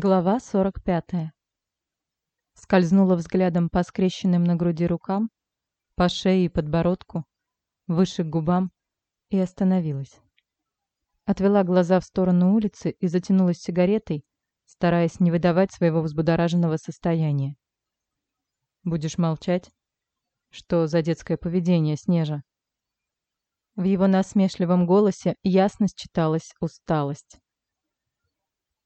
Глава 45. Скользнула взглядом по скрещенным на груди рукам, по шее и подбородку, выше к губам и остановилась. Отвела глаза в сторону улицы и затянулась сигаретой, стараясь не выдавать своего взбудораженного состояния. «Будешь молчать? Что за детское поведение, Снежа?» В его насмешливом голосе ясно читалась усталость.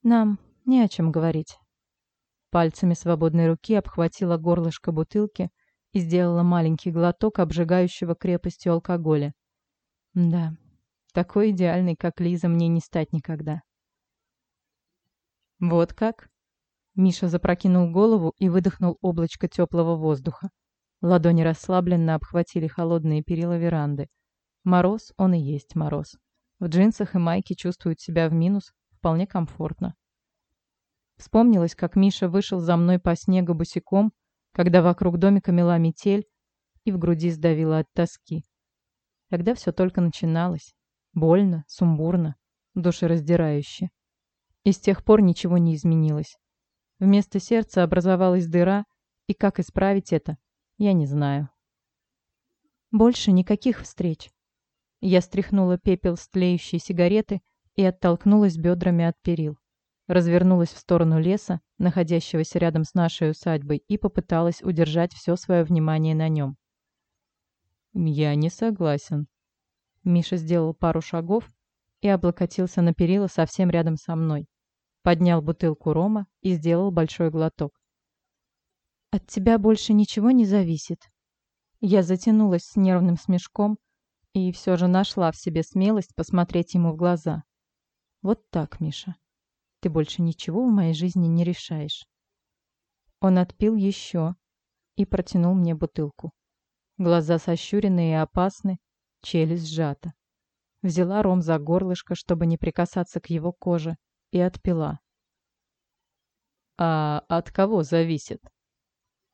«Нам не о чем говорить». Пальцами свободной руки обхватила горлышко бутылки и сделала маленький глоток обжигающего крепостью алкоголя. Да, такой идеальный, как Лиза, мне не стать никогда. Вот как? Миша запрокинул голову и выдохнул облачко теплого воздуха. Ладони расслабленно обхватили холодные перила веранды. Мороз, он и есть мороз. В джинсах и майке чувствует себя в минус, вполне комфортно. Вспомнилось, как Миша вышел за мной по снегу босиком, когда вокруг домика мела метель и в груди сдавило от тоски. Тогда все только начиналось. Больно, сумбурно, душераздирающе. И с тех пор ничего не изменилось. Вместо сердца образовалась дыра, и как исправить это, я не знаю. Больше никаких встреч. Я стряхнула пепел с тлеющей сигареты и оттолкнулась бедрами от перил развернулась в сторону леса, находящегося рядом с нашей усадьбой, и попыталась удержать все свое внимание на нем. «Я не согласен». Миша сделал пару шагов и облокотился на перила совсем рядом со мной. Поднял бутылку рома и сделал большой глоток. «От тебя больше ничего не зависит». Я затянулась с нервным смешком и все же нашла в себе смелость посмотреть ему в глаза. «Вот так, Миша. Ты больше ничего в моей жизни не решаешь. Он отпил еще и протянул мне бутылку. Глаза сощуренные и опасны, челюсть сжата. Взяла ром за горлышко, чтобы не прикасаться к его коже, и отпила. «А от кого зависит?»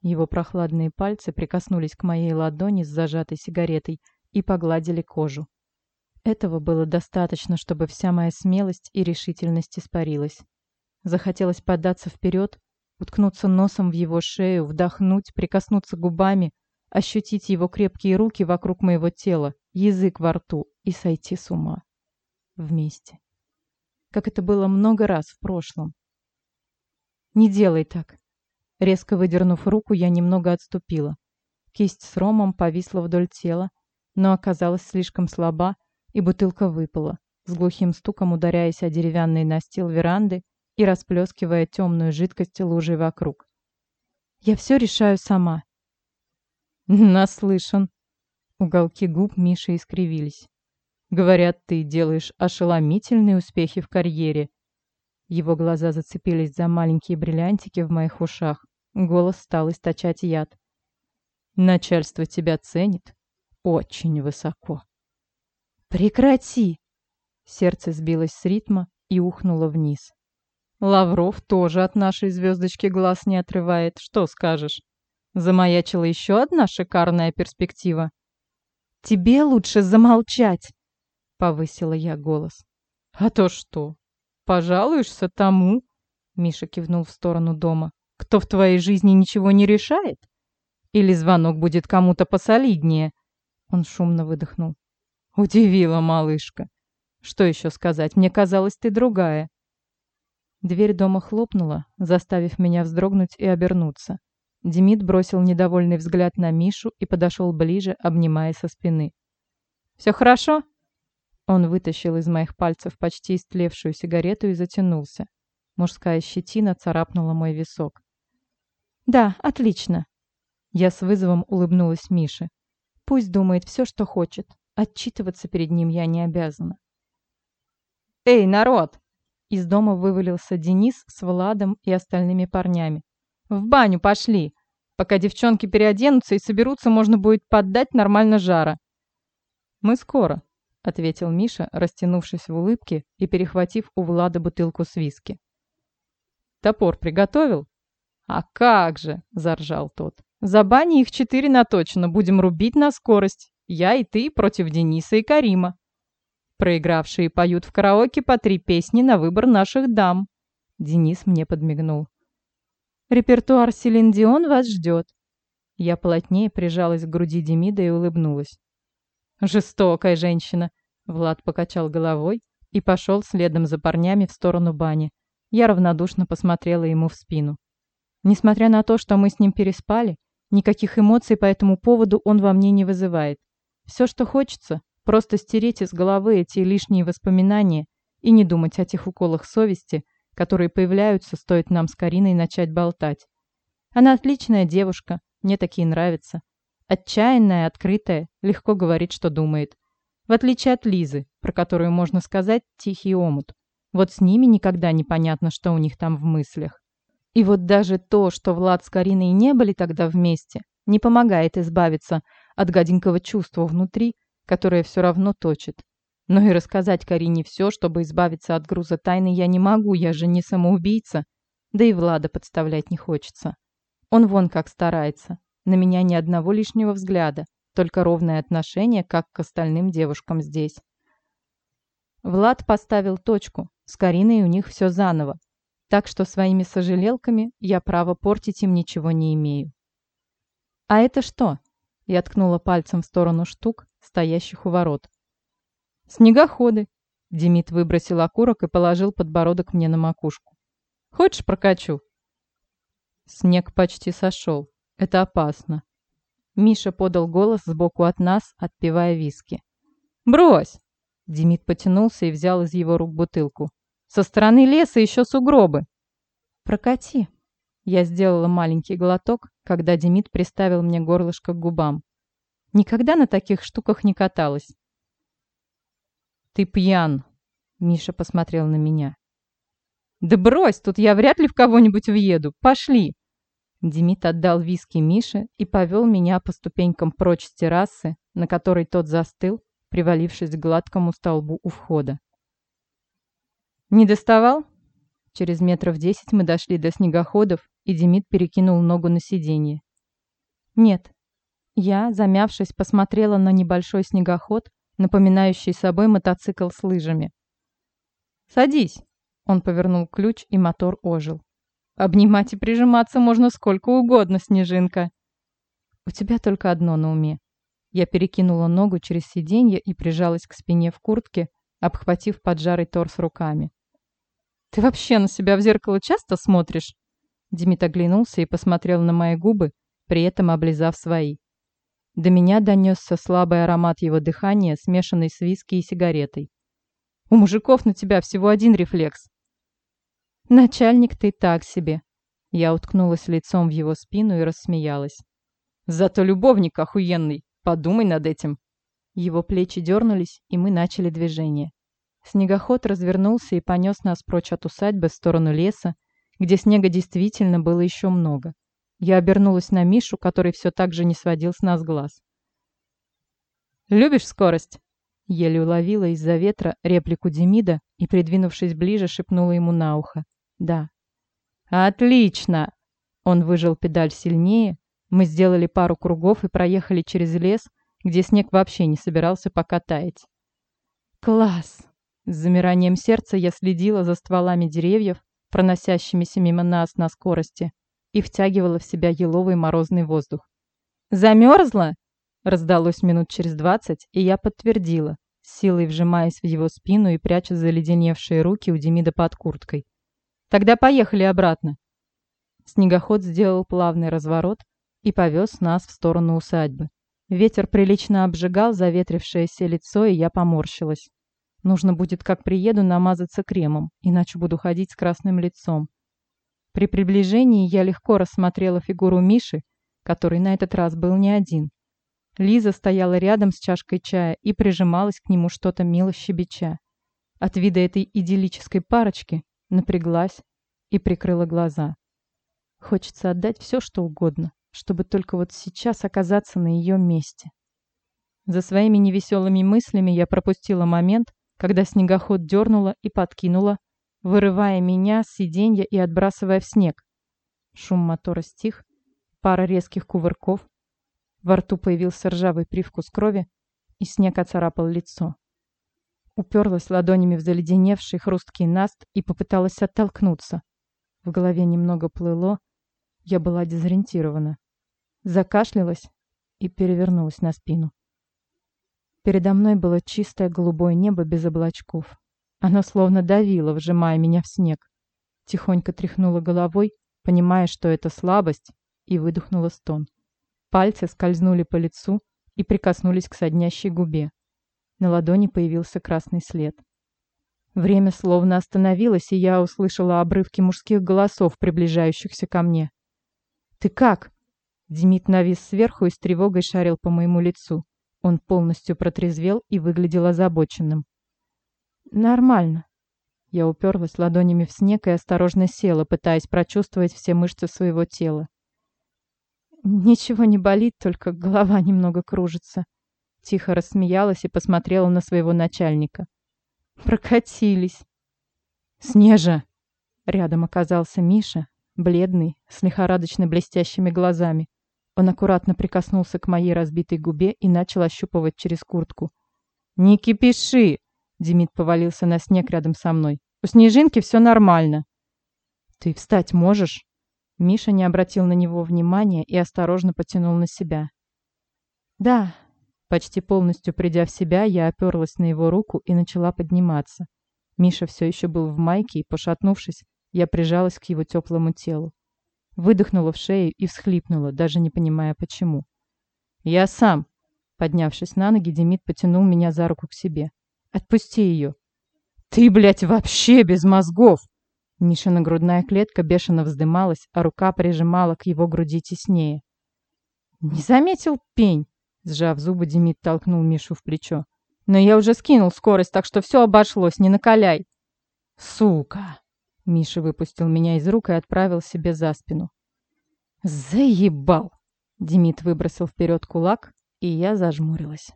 Его прохладные пальцы прикоснулись к моей ладони с зажатой сигаретой и погладили кожу. Этого было достаточно, чтобы вся моя смелость и решительность испарилась. Захотелось податься вперед, уткнуться носом в его шею, вдохнуть, прикоснуться губами, ощутить его крепкие руки вокруг моего тела, язык во рту и сойти с ума. Вместе. Как это было много раз в прошлом. «Не делай так!» Резко выдернув руку, я немного отступила. Кисть с ромом повисла вдоль тела, но оказалась слишком слаба, и бутылка выпала, с глухим стуком ударяясь о деревянный настил веранды и расплескивая темную жидкость лужей вокруг. «Я все решаю сама». «Наслышан». Уголки губ Миши искривились. «Говорят, ты делаешь ошеломительные успехи в карьере». Его глаза зацепились за маленькие бриллиантики в моих ушах. Голос стал источать яд. «Начальство тебя ценит очень высоко». «Прекрати!» Сердце сбилось с ритма и ухнуло вниз. Лавров тоже от нашей звездочки глаз не отрывает. Что скажешь? Замаячила еще одна шикарная перспектива. «Тебе лучше замолчать!» — повысила я голос. «А то что? Пожалуешься тому?» — Миша кивнул в сторону дома. «Кто в твоей жизни ничего не решает? Или звонок будет кому-то посолиднее?» Он шумно выдохнул. Удивила малышка. Что еще сказать? Мне казалось, ты другая. Дверь дома хлопнула, заставив меня вздрогнуть и обернуться. Демид бросил недовольный взгляд на Мишу и подошел ближе, обнимая со спины. «Все хорошо?» Он вытащил из моих пальцев почти истлевшую сигарету и затянулся. Мужская щетина царапнула мой висок. «Да, отлично!» Я с вызовом улыбнулась Мише. «Пусть думает все, что хочет. Отчитываться перед ним я не обязана. «Эй, народ!» Из дома вывалился Денис с Владом и остальными парнями. «В баню пошли! Пока девчонки переоденутся и соберутся, можно будет поддать нормально жара». «Мы скоро», — ответил Миша, растянувшись в улыбке и перехватив у Влада бутылку с виски. «Топор приготовил?» «А как же!» — заржал тот. «За бани их четыре наточено, будем рубить на скорость. Я и ты против Дениса и Карима. Проигравшие поют в караоке по три песни на выбор наших дам. Денис мне подмигнул. «Репертуар Селин Дион вас ждет». Я плотнее прижалась к груди Демида и улыбнулась. «Жестокая женщина!» Влад покачал головой и пошел следом за парнями в сторону бани. Я равнодушно посмотрела ему в спину. Несмотря на то, что мы с ним переспали, никаких эмоций по этому поводу он во мне не вызывает. Все, что хочется, просто стереть из головы эти лишние воспоминания и не думать о тех уколах совести, которые появляются, стоит нам с Кариной начать болтать. Она отличная девушка, мне такие нравятся. Отчаянная, открытая, легко говорит, что думает. В отличие от Лизы, про которую можно сказать «тихий омут». Вот с ними никогда не понятно, что у них там в мыслях. И вот даже то, что Влад с Кариной не были тогда вместе, не помогает избавиться от гаденького чувства внутри, которое все равно точит. Но и рассказать Карине все, чтобы избавиться от груза тайны, я не могу, я же не самоубийца. Да и Влада подставлять не хочется. Он вон как старается. На меня ни одного лишнего взгляда, только ровное отношение, как к остальным девушкам здесь. Влад поставил точку, с Кариной у них все заново, так что своими сожалелками я права портить им ничего не имею. «А это что?» Я ткнула пальцем в сторону штук, стоящих у ворот. «Снегоходы!» Демид выбросил окурок и положил подбородок мне на макушку. «Хочешь, прокачу?» Снег почти сошел. Это опасно. Миша подал голос сбоку от нас, отпивая виски. «Брось!» Демид потянулся и взял из его рук бутылку. Со стороны леса еще сугробы. Прокати. Я сделала маленький глоток, когда Демид приставил мне горлышко к губам. Никогда на таких штуках не каталась. Ты пьян. Миша посмотрел на меня. Да брось, тут я вряд ли в кого-нибудь въеду. Пошли. Демид отдал виски Мише и повел меня по ступенькам прочь с террасы, на которой тот застыл, привалившись к гладкому столбу у входа. «Не доставал?» Через метров десять мы дошли до снегоходов, и Демид перекинул ногу на сиденье. «Нет». Я, замявшись, посмотрела на небольшой снегоход, напоминающий собой мотоцикл с лыжами. «Садись!» Он повернул ключ, и мотор ожил. «Обнимать и прижиматься можно сколько угодно, Снежинка!» «У тебя только одно на уме». Я перекинула ногу через сиденье и прижалась к спине в куртке, обхватив поджарый торс руками. «Ты вообще на себя в зеркало часто смотришь?» Демид оглянулся и посмотрел на мои губы, при этом облизав свои. До меня донесся слабый аромат его дыхания, смешанный с виски и сигаретой. «У мужиков на тебя всего один рефлекс». «Начальник ты так себе». Я уткнулась лицом в его спину и рассмеялась. «Зато любовник охуенный. Подумай над этим». Его плечи дернулись, и мы начали движение. Снегоход развернулся и понес нас прочь от усадьбы в сторону леса, где снега действительно было еще много. Я обернулась на Мишу, который все так же не сводил с нас глаз. «Любишь скорость?» Еле уловила из-за ветра реплику Демида и, придвинувшись ближе, шепнула ему на ухо. «Да». «Отлично!» Он выжал педаль сильнее, мы сделали пару кругов и проехали через лес, где снег вообще не собирался пока таять. «Класс!» С замиранием сердца я следила за стволами деревьев, проносящимися мимо нас на скорости, и втягивала в себя еловый морозный воздух. «Замерзла?» Раздалось минут через двадцать, и я подтвердила, силой вжимаясь в его спину и пряча заледеневшие руки у Демида под курткой. «Тогда поехали обратно». Снегоход сделал плавный разворот и повез нас в сторону усадьбы. Ветер прилично обжигал заветрившееся лицо, и я поморщилась. Нужно будет, как приеду, намазаться кремом, иначе буду ходить с красным лицом. При приближении я легко рассмотрела фигуру Миши, который на этот раз был не один. Лиза стояла рядом с чашкой чая и прижималась к нему что-то мило щебеча. От вида этой идиллической парочки напряглась и прикрыла глаза. Хочется отдать все, что угодно, чтобы только вот сейчас оказаться на ее месте. За своими невеселыми мыслями я пропустила момент, когда снегоход дернула и подкинула, вырывая меня с сиденья и отбрасывая в снег. Шум мотора стих, пара резких кувырков. Во рту появился ржавый привкус крови, и снег оцарапал лицо. Уперлась ладонями в заледеневший хрусткий наст и попыталась оттолкнуться. В голове немного плыло, я была дезориентирована. Закашлялась и перевернулась на спину. Передо мной было чистое голубое небо без облачков. Оно словно давило, вжимая меня в снег. Тихонько тряхнула головой, понимая, что это слабость, и выдохнула стон. Пальцы скользнули по лицу и прикоснулись к соднящей губе. На ладони появился красный след. Время словно остановилось, и я услышала обрывки мужских голосов, приближающихся ко мне. «Ты как?» Демид навис сверху и с тревогой шарил по моему лицу. Он полностью протрезвел и выглядел озабоченным. «Нормально». Я уперлась ладонями в снег и осторожно села, пытаясь прочувствовать все мышцы своего тела. «Ничего не болит, только голова немного кружится». Тихо рассмеялась и посмотрела на своего начальника. «Прокатились». «Снежа!» Рядом оказался Миша, бледный, с лихорадочно блестящими глазами. Он аккуратно прикоснулся к моей разбитой губе и начал ощупывать через куртку. «Не кипиши!» Демид повалился на снег рядом со мной. «У Снежинки все нормально». «Ты встать можешь?» Миша не обратил на него внимания и осторожно потянул на себя. «Да». Почти полностью придя в себя, я оперлась на его руку и начала подниматься. Миша все еще был в майке, и, пошатнувшись, я прижалась к его теплому телу. Выдохнула в шею и всхлипнула, даже не понимая почему. «Я сам!» Поднявшись на ноги, Демид потянул меня за руку к себе. «Отпусти ее!» «Ты, блядь, вообще без мозгов!» Мишина грудная клетка бешено вздымалась, а рука прижимала к его груди теснее. «Не заметил пень!» Сжав зубы, Демид толкнул Мишу в плечо. «Но я уже скинул скорость, так что все обошлось, не накаляй!» «Сука!» Миша выпустил меня из рук и отправил себе за спину. «Заебал!» Демид выбросил вперед кулак, и я зажмурилась.